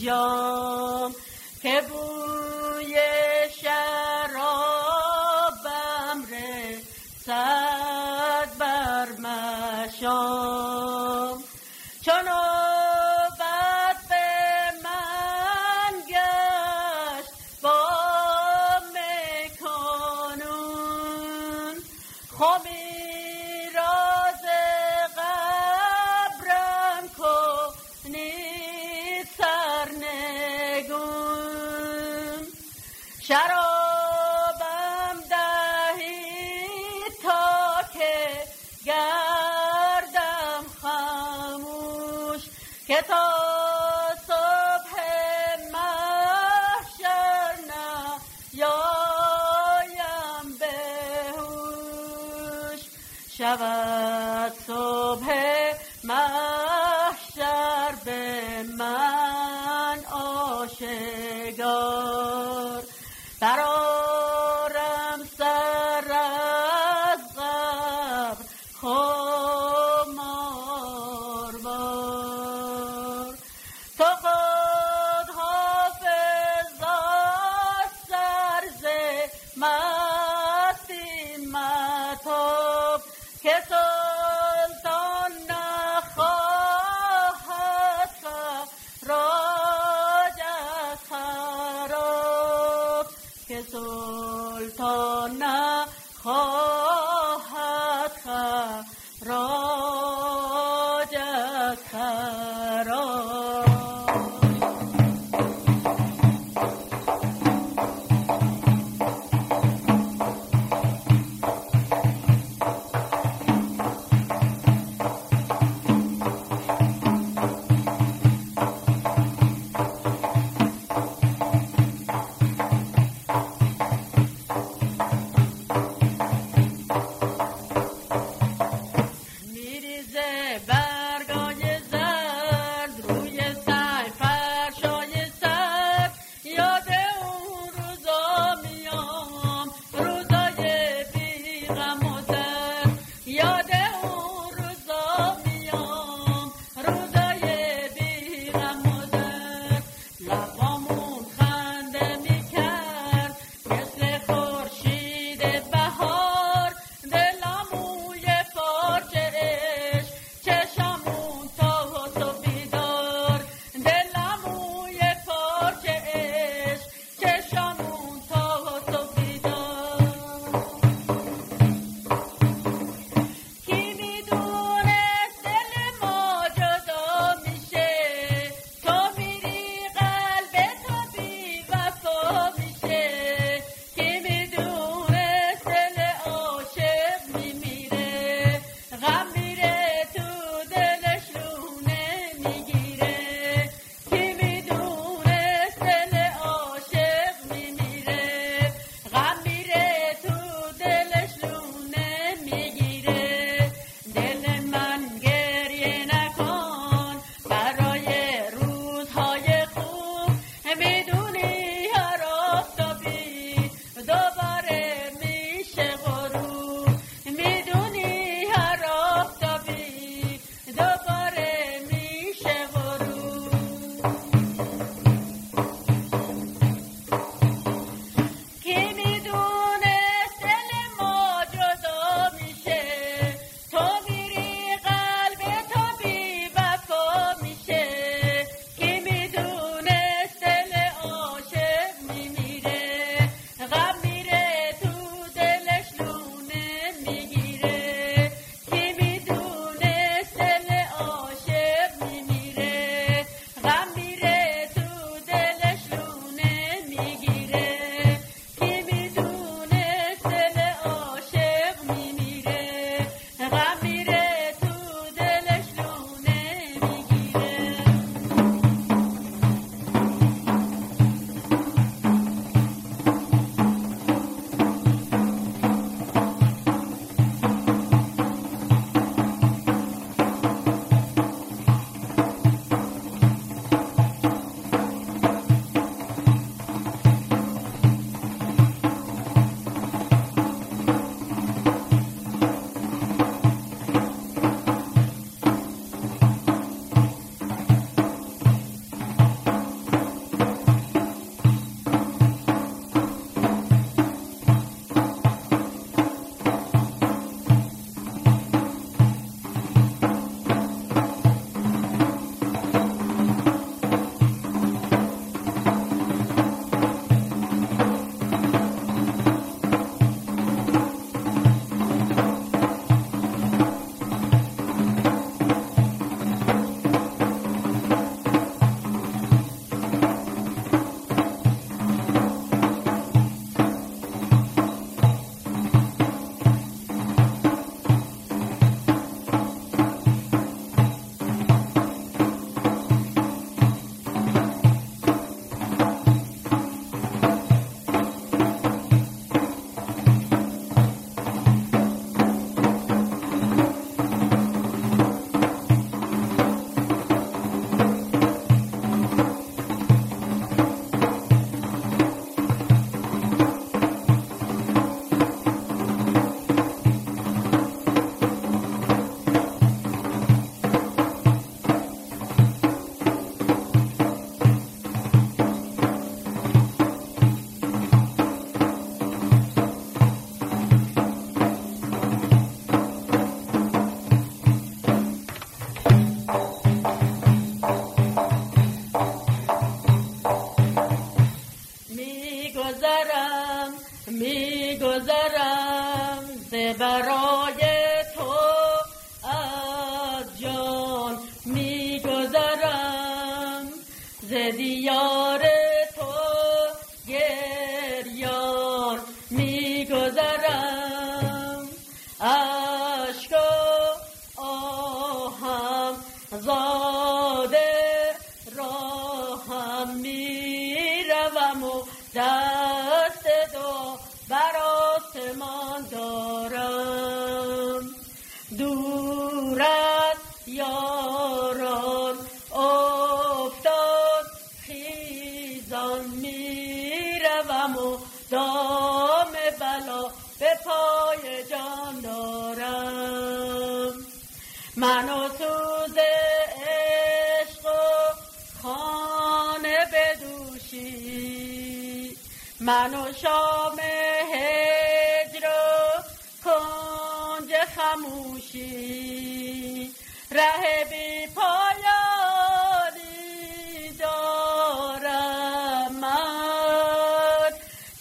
نوشید جام که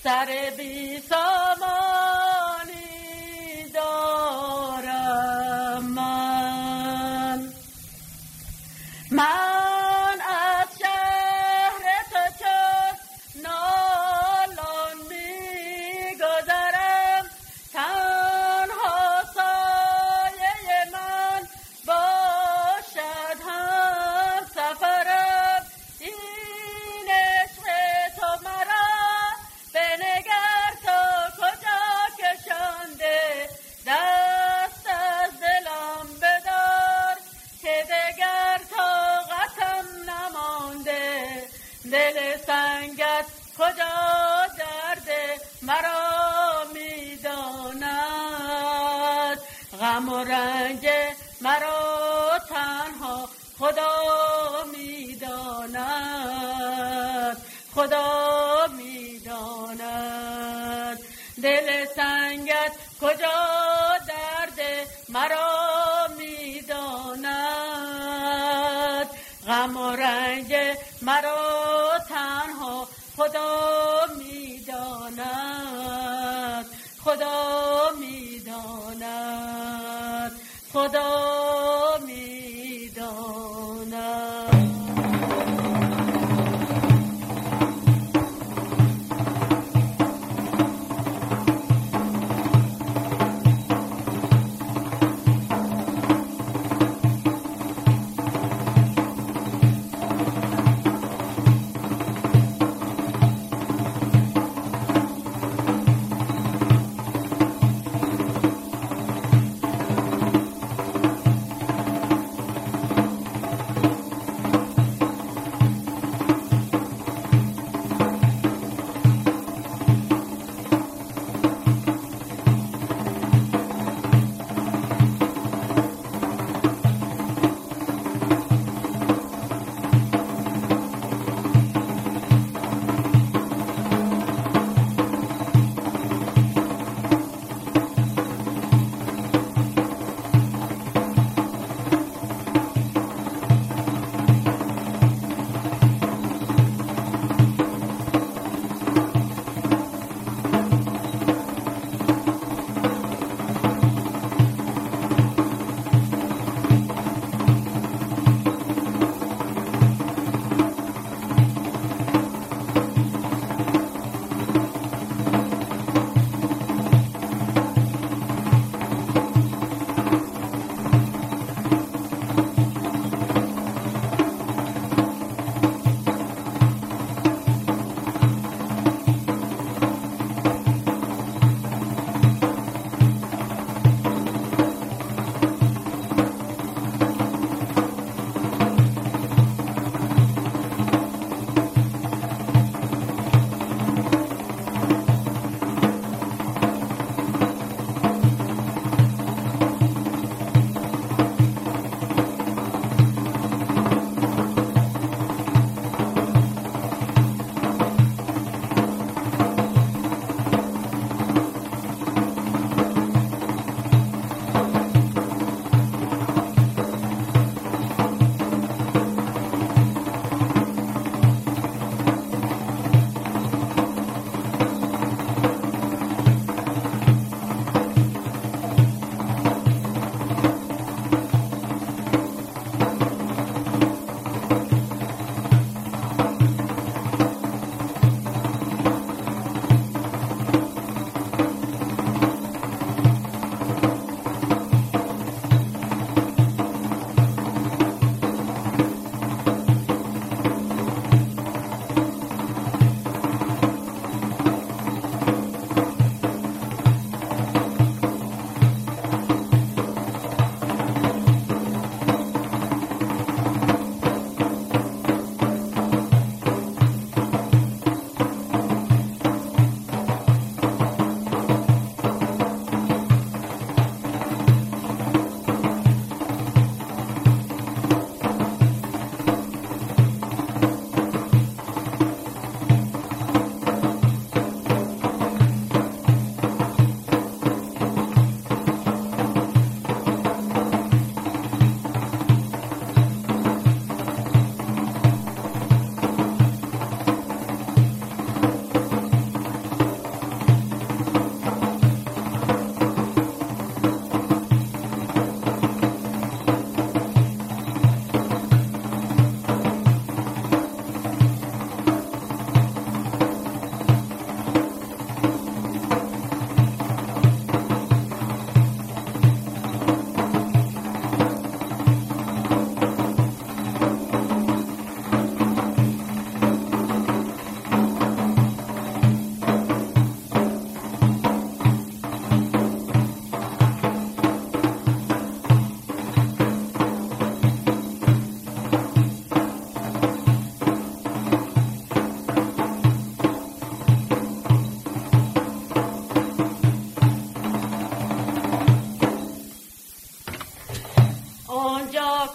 Saturday.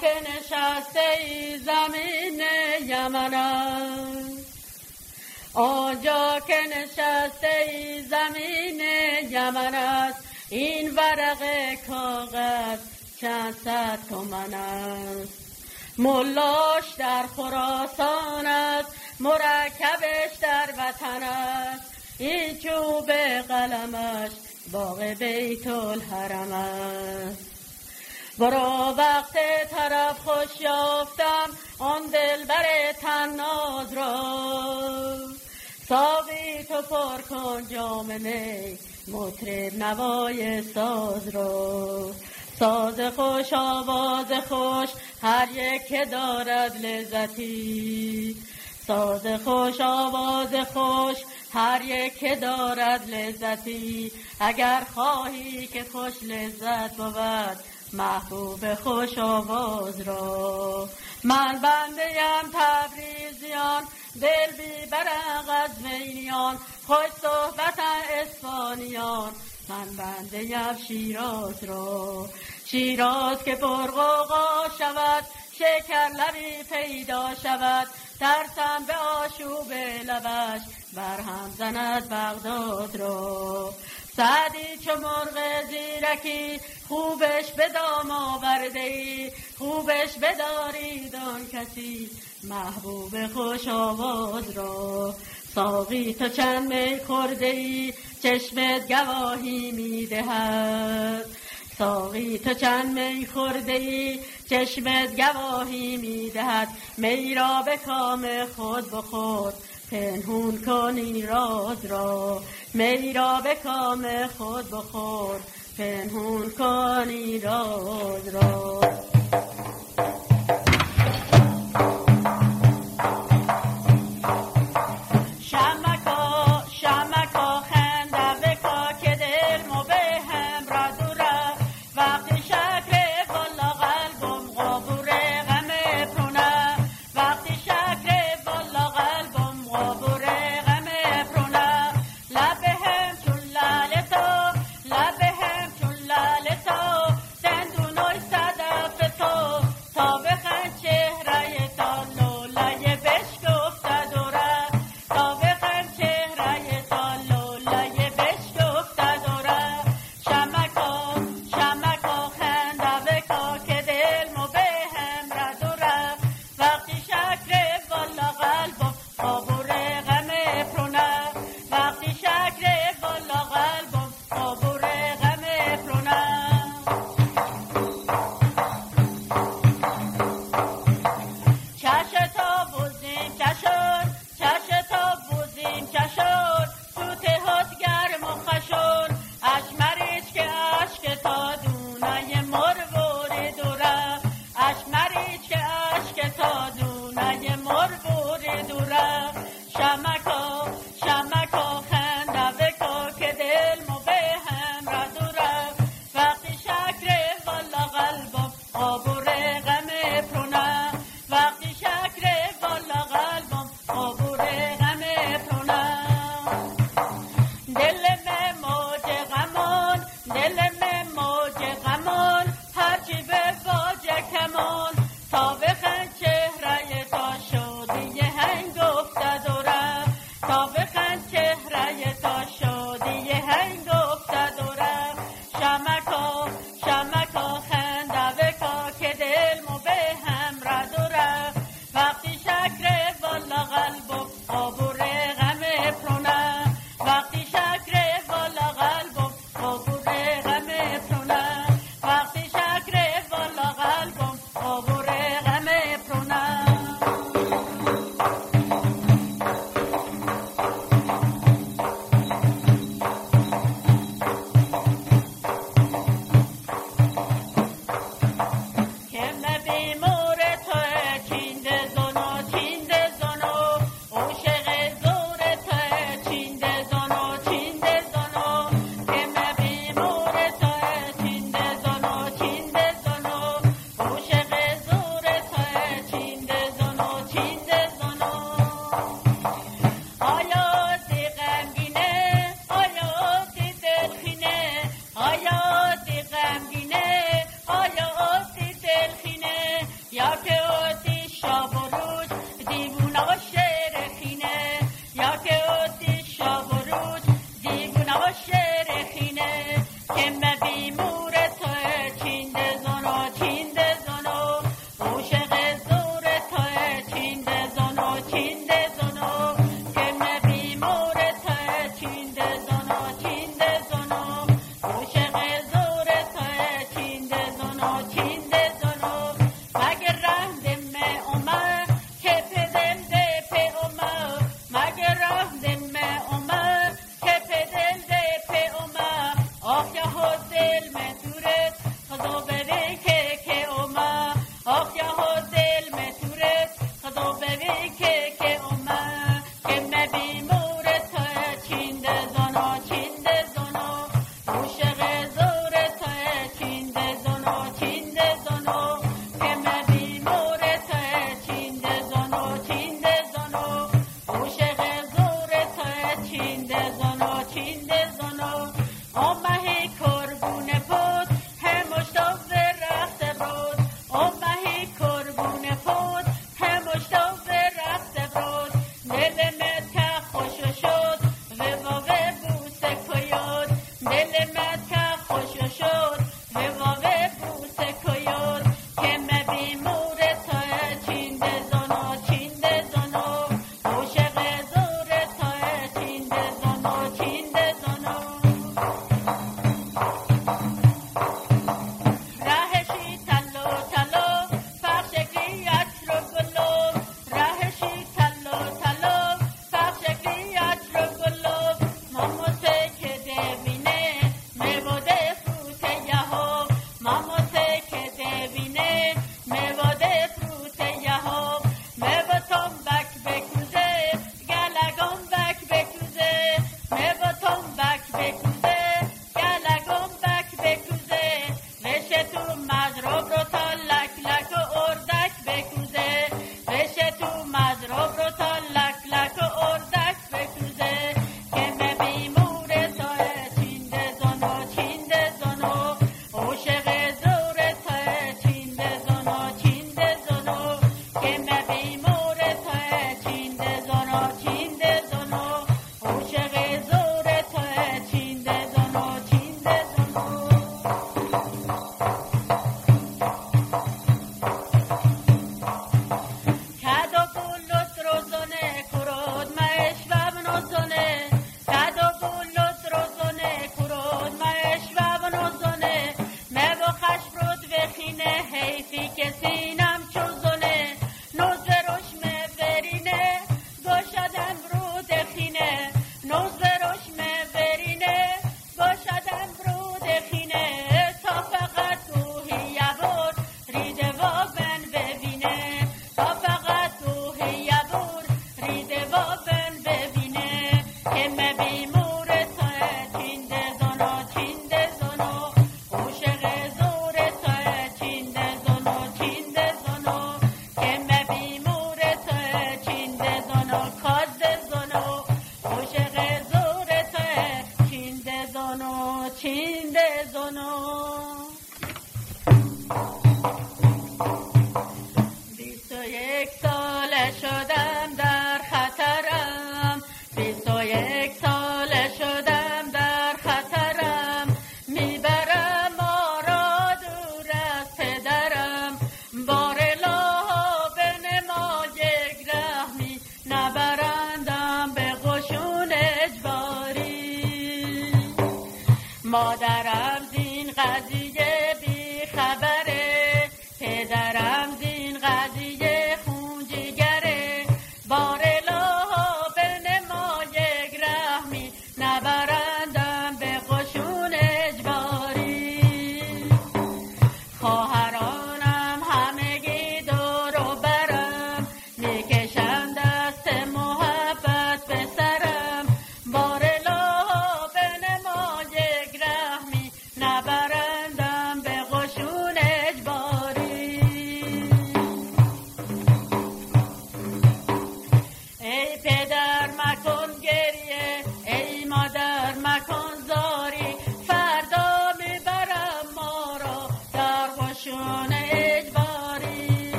که نشسته زمین یمن است آنجا که نشسته زمین یمن است این ورق کاغذ چند صد تومن است. ملاش در خراسان است مرکبش در وطن است. این چوب قلمش باغ بیت الحرم است. برو وقت طرف خوش یافتم آن دلبر تناز را. ساقی تو پر کن جام می مطرب نوای ساز را. ساز خوش آواز خوش هر یک که دارد لذتی. ساز خوش آواز خوش هر یک که دارد لذتی. اگر خواهی که خوش لذت بود محبوب خوش آواز را. من بنده ام تبریزیان دل بی برق از خوش صحبت اسپانیان. من بنده شیراز را. شیراز که پرغوغا شود شکر لبی پیدا شود. ترسم به آشوب لبش برهم زند بغداد را. سعدی چو مرغ زیرکی خوبش به دام آورده ای خوبش بدارید آن کسی. محبوب خوش آواز را ساقی تو چند می خورده ای چشمت گواهی می‌دهد ساقی تو چند می خورده ای چشمت گواهی می‌دهد می را به کام خود بخور پنهون کنی راز را. می را به کام خود بخور. پنهون کنی راز را. سابقا چهره داشت.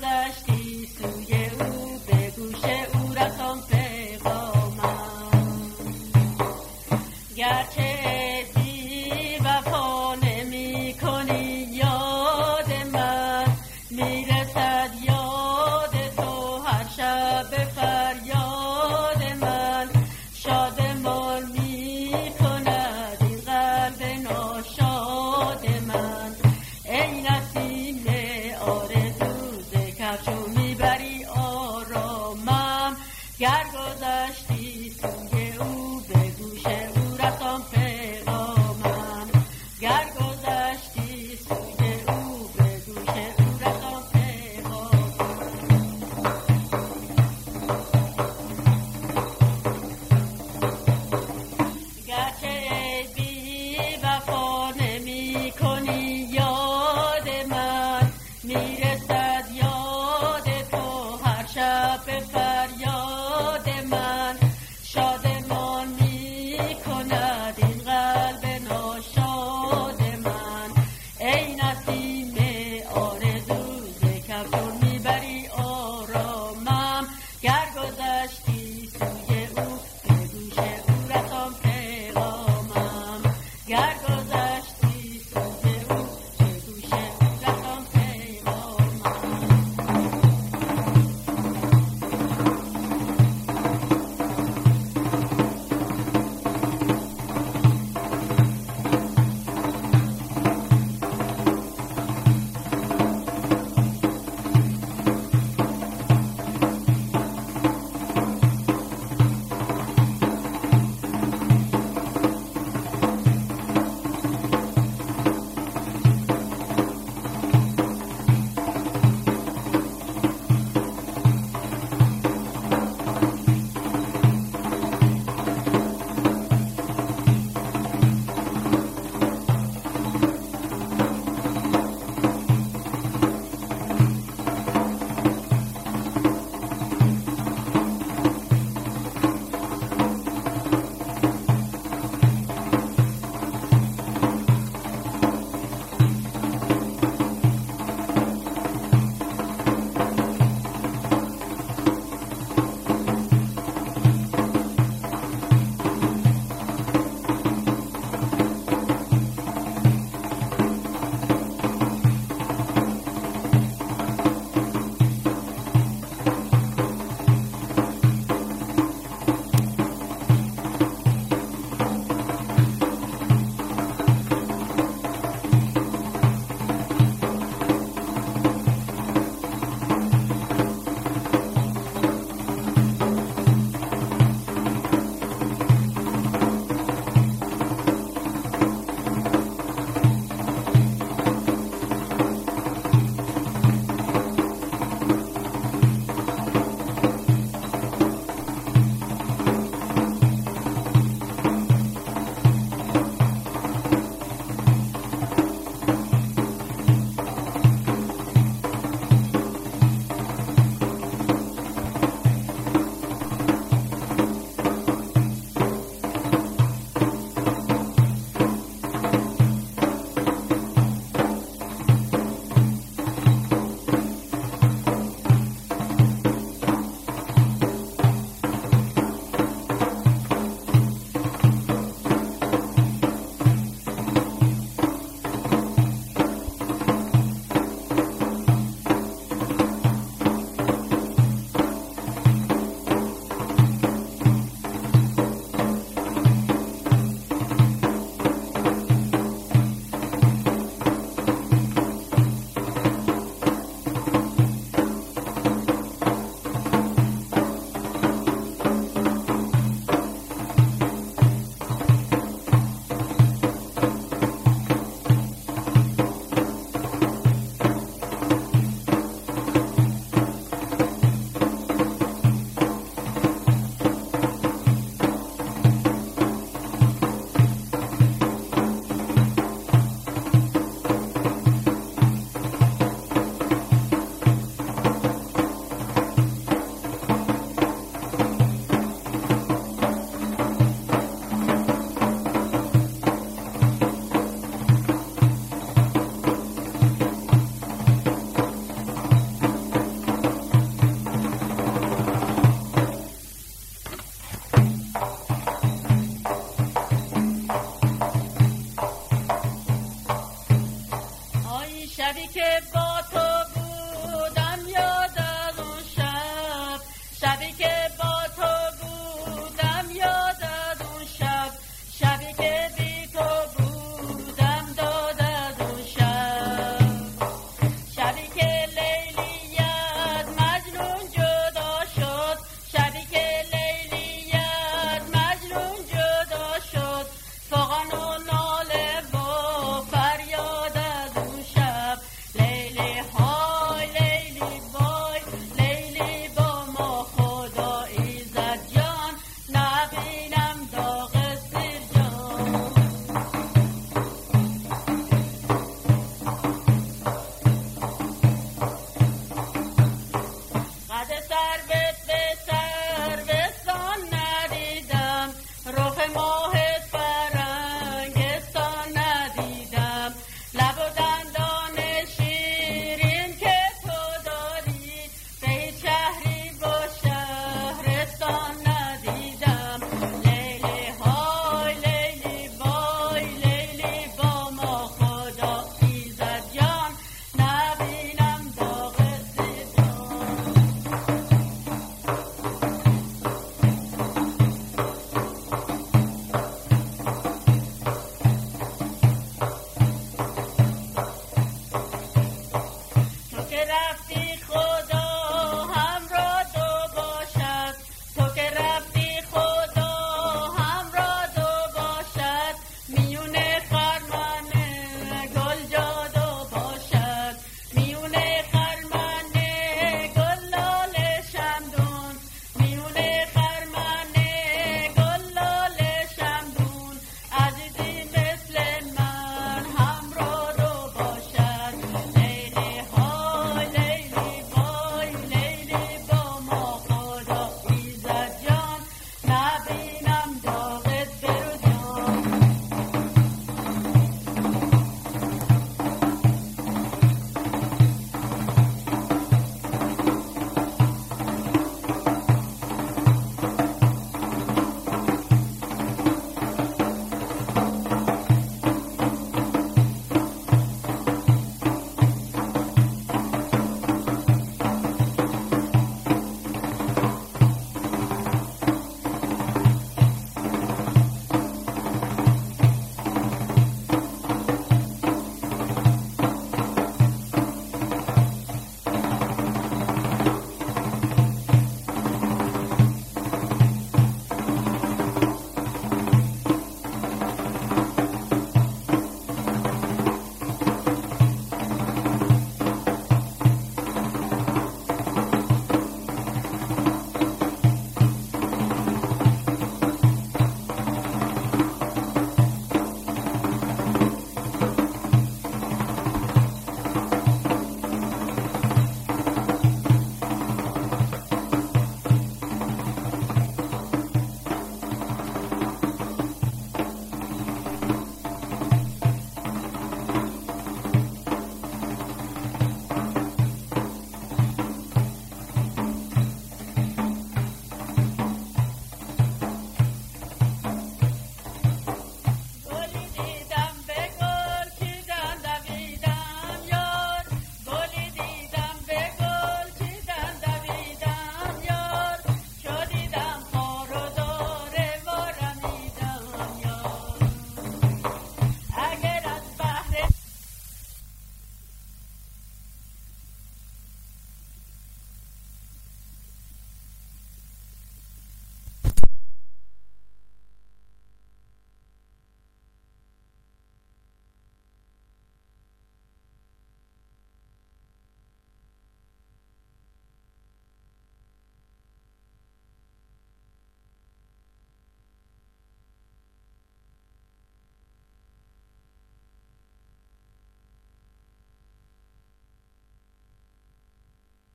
zaštisu je u